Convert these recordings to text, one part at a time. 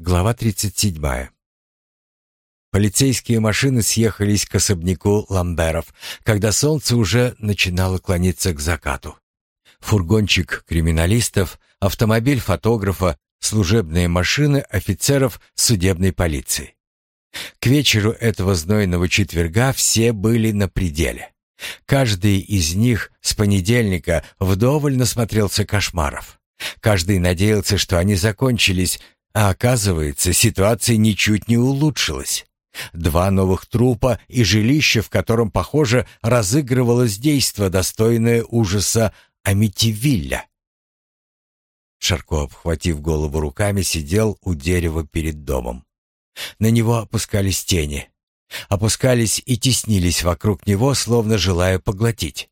Глава 37. Полицейские машины съехались к особняку Ламберов, когда солнце уже начинало клониться к закату. Фургончик криминалистов, автомобиль фотографа, служебные машины офицеров судебной полиции. К вечеру этого знойного четверга все были на пределе. Каждый из них с понедельника вдоволь насмотрелся кошмаров. Каждый надеялся, что они закончились, а оказывается, ситуация ничуть не улучшилась. Два новых трупа и жилище, в котором, похоже, разыгрывалось действо, достойное ужаса Амитивилля. Шарко, обхватив голову руками, сидел у дерева перед домом. На него опускались тени. Опускались и теснились вокруг него, словно желая поглотить.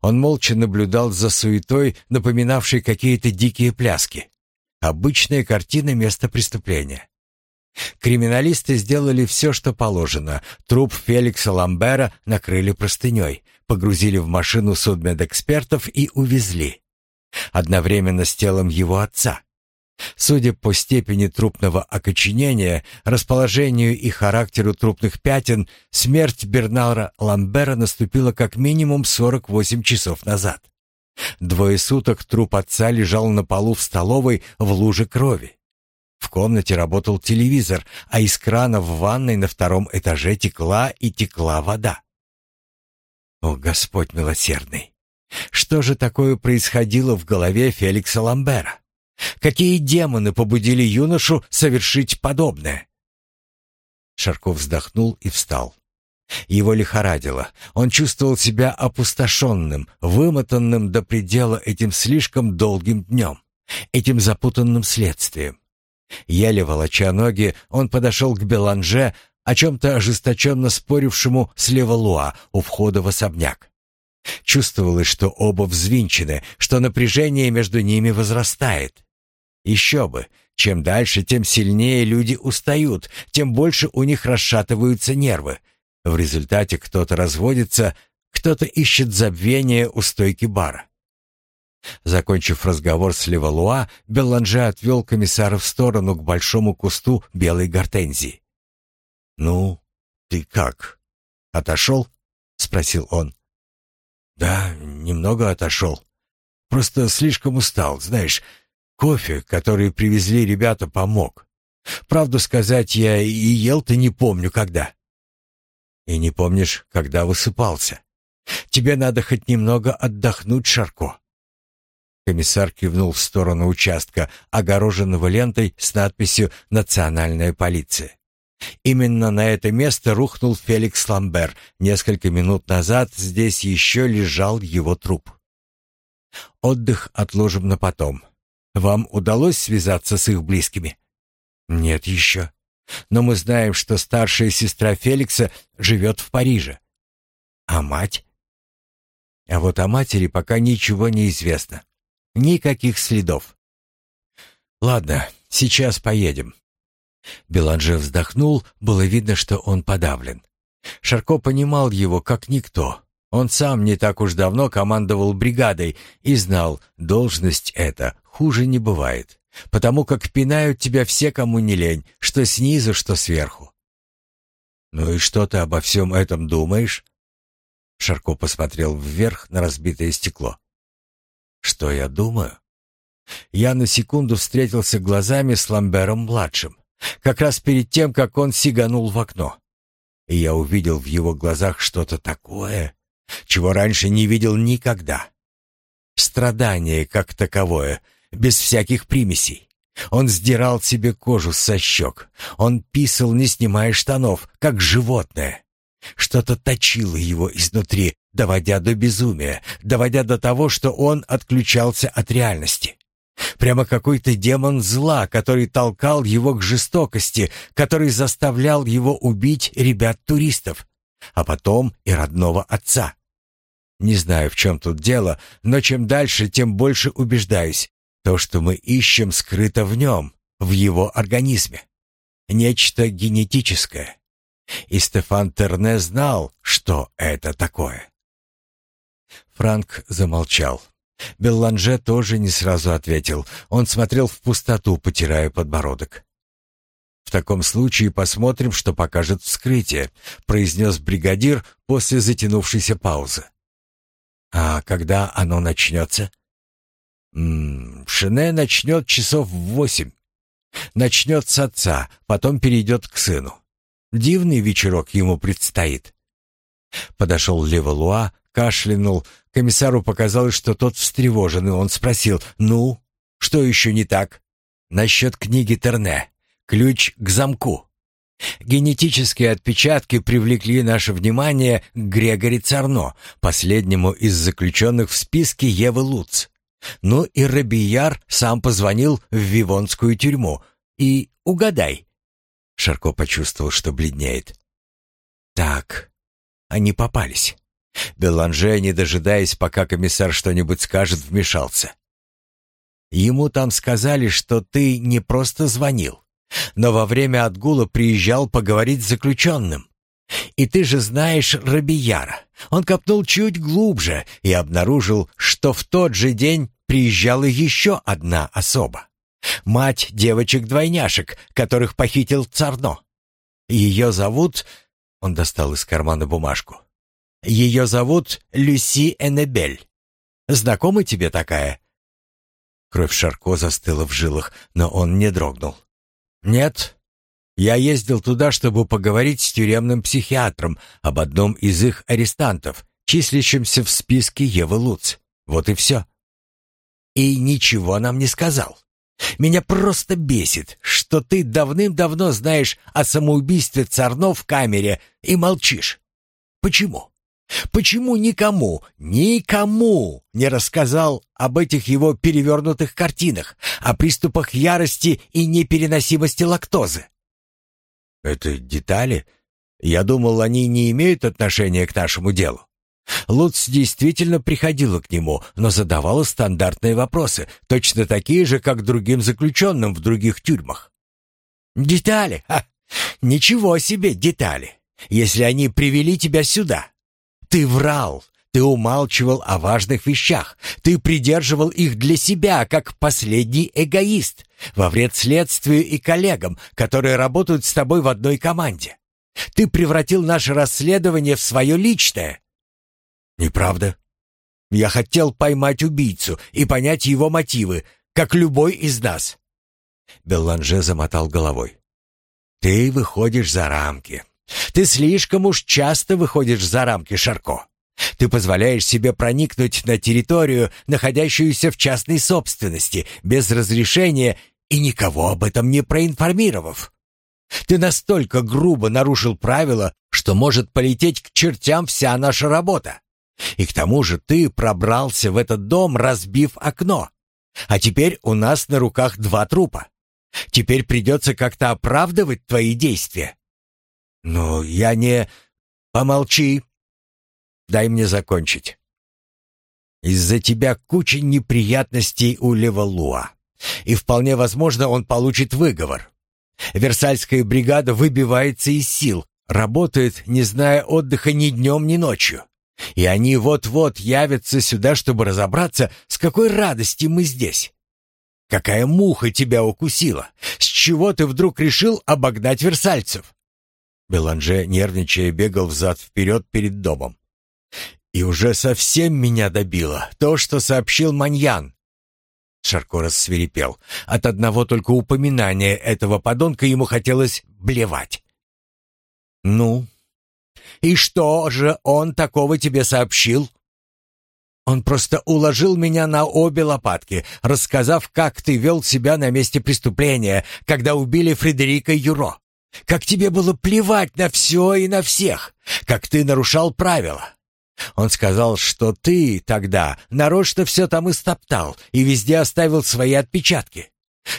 Он молча наблюдал за суетой, напоминавшей какие-то дикие пляски. Обычная картина места преступления. Криминалисты сделали все, что положено. Труп Феликса Ламбера накрыли простыней, погрузили в машину судмедэкспертов и увезли. Одновременно с телом его отца. Судя по степени трупного окоченения, расположению и характеру трупных пятен, смерть Бернара Ламбера наступила как минимум 48 часов назад. Двое суток труп отца лежал на полу в столовой в луже крови. В комнате работал телевизор, а из крана в ванной на втором этаже текла и текла вода. О, Господь милосердный! Что же такое происходило в голове Феликса Ламбера? Какие демоны побудили юношу совершить подобное? Шарков вздохнул и встал. Его лихорадило. Он чувствовал себя опустошенным, вымотанным до предела этим слишком долгим днем, этим запутанным следствием. Еле волоча ноги, он подошел к Беланже, о чем-то ожесточенно спорившему с Левалуа у входа в особняк. Чувствовалось, что оба взвинчены, что напряжение между ними возрастает. Еще бы, чем дальше, тем сильнее люди устают, тем больше у них расшатываются нервы, в результате кто-то разводится, кто-то ищет забвение у стойки бара. Закончив разговор с Левалуа, Белланже отвел комиссара в сторону к большому кусту белой гортензии. «Ну, ты как? Отошел?» — спросил он. «Да, немного отошел. Просто слишком устал, знаешь. Кофе, который привезли ребята, помог. Правду сказать, я и ел-то не помню когда. И не помнишь, когда высыпался. Тебе надо хоть немного отдохнуть, Шарко. Комиссар кивнул в сторону участка, огороженного лентой с надписью «Национальная полиция». Именно на это место рухнул Феликс Ламбер. Несколько минут назад здесь еще лежал его труп. Отдых отложим на потом. Вам удалось связаться с их близкими? Нет еще. Но мы знаем, что старшая сестра Феликса живет в Париже. А мать? А вот о матери пока ничего не известно. Никаких следов. Ладно, сейчас поедем. Беланже вздохнул, было видно, что он подавлен. Шарко понимал его как никто. Он сам не так уж давно командовал бригадой и знал, должность эта хуже не бывает потому как пинают тебя все, кому не лень, что снизу, что сверху. «Ну и что ты обо всем этом думаешь?» Шарко посмотрел вверх на разбитое стекло. «Что я думаю?» Я на секунду встретился глазами с Ламбером-младшим, как раз перед тем, как он сиганул в окно. И я увидел в его глазах что-то такое, чего раньше не видел никогда. Страдание как таковое — без всяких примесей. Он сдирал себе кожу со щек. Он писал, не снимая штанов, как животное. Что-то точило его изнутри, доводя до безумия, доводя до того, что он отключался от реальности. Прямо какой-то демон зла, который толкал его к жестокости, который заставлял его убить ребят-туристов, а потом и родного отца. Не знаю, в чем тут дело, но чем дальше, тем больше убеждаюсь. То, что мы ищем, скрыто в нем, в его организме. Нечто генетическое. И Стефан Терне знал, что это такое. Франк замолчал. Белланже тоже не сразу ответил. Он смотрел в пустоту, потирая подбородок. «В таком случае посмотрим, что покажет вскрытие», — произнес бригадир после затянувшейся паузы. «А когда оно начнется?» «М -м, «Шене начнет часов в восемь. Начнет с отца, потом перейдет к сыну. Дивный вечерок ему предстоит». Подошел Левалуа, кашлянул. Комиссару показалось, что тот встревожен, и он спросил, «Ну, что еще не так?» «Насчет книги Терне. Ключ к замку. Генетические отпечатки привлекли наше внимание к Грегори Царно, последнему из заключенных в списке Евы Луц. Ну и Рабияр сам позвонил в Вивонскую тюрьму. И угадай. Шарко почувствовал, что бледнеет. Так, они попались. Беланже, не дожидаясь, пока комиссар что-нибудь скажет, вмешался. Ему там сказали, что ты не просто звонил, но во время отгула приезжал поговорить с заключенным. И ты же знаешь Рабияра. Он копнул чуть глубже и обнаружил, что в тот же день приезжала еще одна особа. Мать девочек-двойняшек, которых похитил Царно. Ее зовут... Он достал из кармана бумажку. Ее зовут Люси Эннебель. Знакома тебе такая?» Кровь Шарко застыла в жилах, но он не дрогнул. «Нет. Я ездил туда, чтобы поговорить с тюремным психиатром об одном из их арестантов, числящемся в списке Евы Луц. Вот и все. И ничего нам не сказал. Меня просто бесит, что ты давным-давно знаешь о самоубийстве Царно в камере и молчишь. Почему? Почему никому, никому не рассказал об этих его перевернутых картинах, о приступах ярости и непереносимости лактозы? Это детали? Я думал, они не имеют отношения к нашему делу. Луц действительно приходила к нему, но задавала стандартные вопросы, точно такие же, как другим заключенным в других тюрьмах. «Детали? Ха! Ничего себе детали! Если они привели тебя сюда, ты врал, ты умалчивал о важных вещах, ты придерживал их для себя, как последний эгоист, во вред следствию и коллегам, которые работают с тобой в одной команде. Ты превратил наше расследование в свое личное. Неправда. Я хотел поймать убийцу и понять его мотивы, как любой из нас. Белланже замотал головой. Ты выходишь за рамки. Ты слишком уж часто выходишь за рамки, Шарко. Ты позволяешь себе проникнуть на территорию, находящуюся в частной собственности, без разрешения и никого об этом не проинформировав. Ты настолько грубо нарушил правила, что может полететь к чертям вся наша работа. И к тому же ты пробрался в этот дом, разбив окно. А теперь у нас на руках два трупа. Теперь придется как-то оправдывать твои действия. «Ну, я не...» «Помолчи. Дай мне закончить. Из-за тебя куча неприятностей у Левалуа. И вполне возможно, он получит выговор. Версальская бригада выбивается из сил, работает, не зная отдыха ни днем, ни ночью. И они вот-вот явятся сюда, чтобы разобраться, с какой радости мы здесь. Какая муха тебя укусила? С чего ты вдруг решил обогнать версальцев? Беланже, нервничая, бегал взад-вперед перед домом. «И уже совсем меня добило то, что сообщил Маньян». Шарко рассверепел. От одного только упоминания этого подонка ему хотелось блевать. «Ну, и что же он такого тебе сообщил?» Он просто уложил меня на обе лопатки, рассказав, как ты вел себя на месте преступления, когда убили Фредерика Юро. Как тебе было плевать на все и на всех, как ты нарушал правила. Он сказал, что ты тогда нарочно все там истоптал и везде оставил свои отпечатки.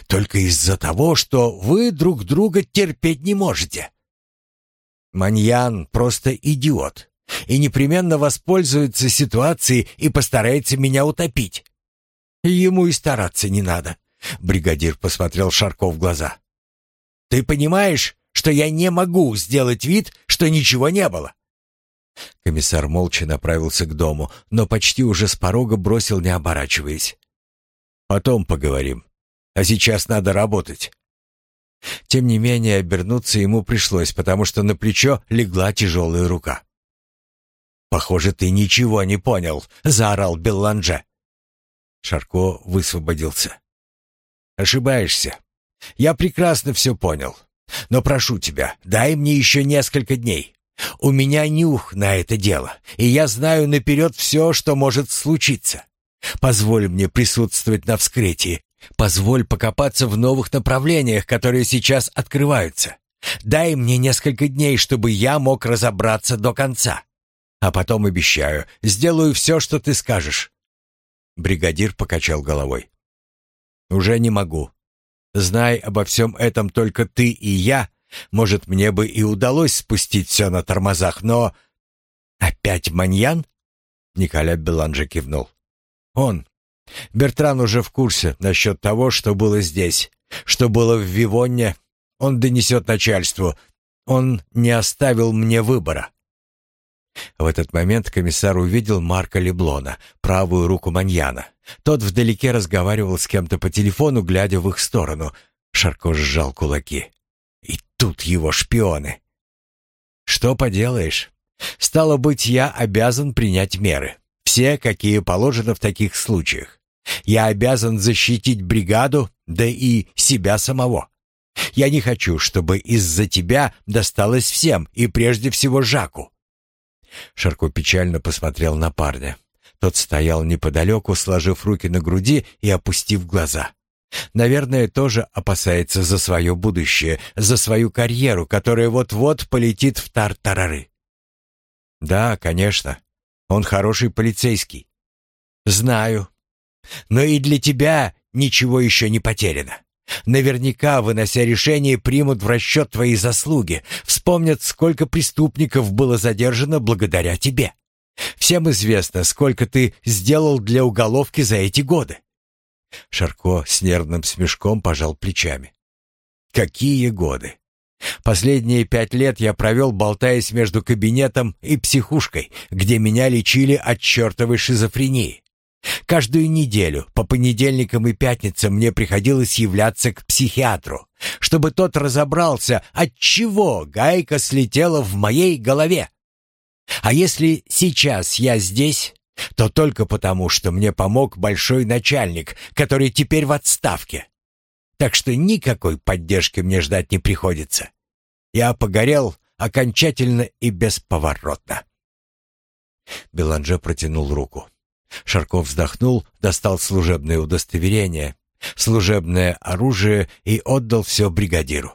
Только из-за того, что вы друг друга терпеть не можете. Маньян просто идиот и непременно воспользуется ситуацией и постарается меня утопить. Ему и стараться не надо. Бригадир посмотрел Шарко в глаза. Ты понимаешь, что я не могу сделать вид, что ничего не было. Комиссар молча направился к дому, но почти уже с порога бросил, не оборачиваясь. «Потом поговорим. А сейчас надо работать». Тем не менее, обернуться ему пришлось, потому что на плечо легла тяжелая рука. «Похоже, ты ничего не понял», — заорал Белланже. Шарко высвободился. «Ошибаешься. Я прекрасно все понял. Но прошу тебя, дай мне еще несколько дней. У меня нюх на это дело, и я знаю наперед все, что может случиться. Позволь мне присутствовать на вскрытии. Позволь покопаться в новых направлениях, которые сейчас открываются. Дай мне несколько дней, чтобы я мог разобраться до конца. А потом обещаю, сделаю все, что ты скажешь. Бригадир покачал головой. Уже не могу. Знай обо всем этом только ты и я, может, мне бы и удалось спустить все на тормозах, но... Опять Маньян? Николя Беланже кивнул. Он. Бертран уже в курсе насчет того, что было здесь, что было в Вивонне. Он донесет начальству. Он не оставил мне выбора. В этот момент комиссар увидел Марка Леблона, правую руку Маньяна. Тот вдалеке разговаривал с кем-то по телефону, глядя в их сторону. Шарко сжал кулаки. Тут его шпионы. Что поделаешь? Стало быть, я обязан принять меры. Все, какие положено в таких случаях. Я обязан защитить бригаду, да и себя самого. Я не хочу, чтобы из-за тебя досталось всем, и прежде всего Жаку. Шарко печально посмотрел на парня. Тот стоял неподалеку, сложив руки на груди и опустив глаза. Наверное, тоже опасается за свое будущее, за свою карьеру, которая вот-вот полетит в тартарары. Да, конечно. Он хороший полицейский. Знаю. Но и для тебя ничего еще не потеряно. Наверняка, вынося решение, примут в расчет твои заслуги, вспомнят, сколько преступников было задержано благодаря тебе. Всем известно, сколько ты сделал для уголовки за эти годы. Шарко с нервным смешком пожал плечами. Какие годы? Последние пять лет я провел, болтаясь между кабинетом и психушкой, где меня лечили от чертовой шизофрении. Каждую неделю, по понедельникам и пятницам мне приходилось являться к психиатру, чтобы тот разобрался, от чего гайка слетела в моей голове. А если сейчас я здесь, то только потому, что мне помог большой начальник, который теперь в отставке. Так что никакой поддержки мне ждать не приходится. Я погорел окончательно и бесповоротно. Беланже протянул руку. Шарков вздохнул, достал служебное удостоверение, служебное оружие и отдал все бригадиру.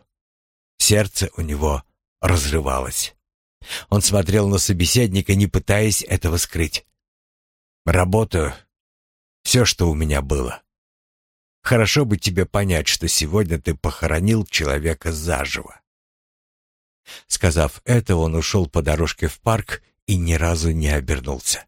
Сердце у него разрывалось. Он смотрел на собеседника, не пытаясь этого скрыть. Работаю. Все, что у меня было. Хорошо бы тебе понять, что сегодня ты похоронил человека заживо. Сказав это, он ушел по дорожке в парк и ни разу не обернулся.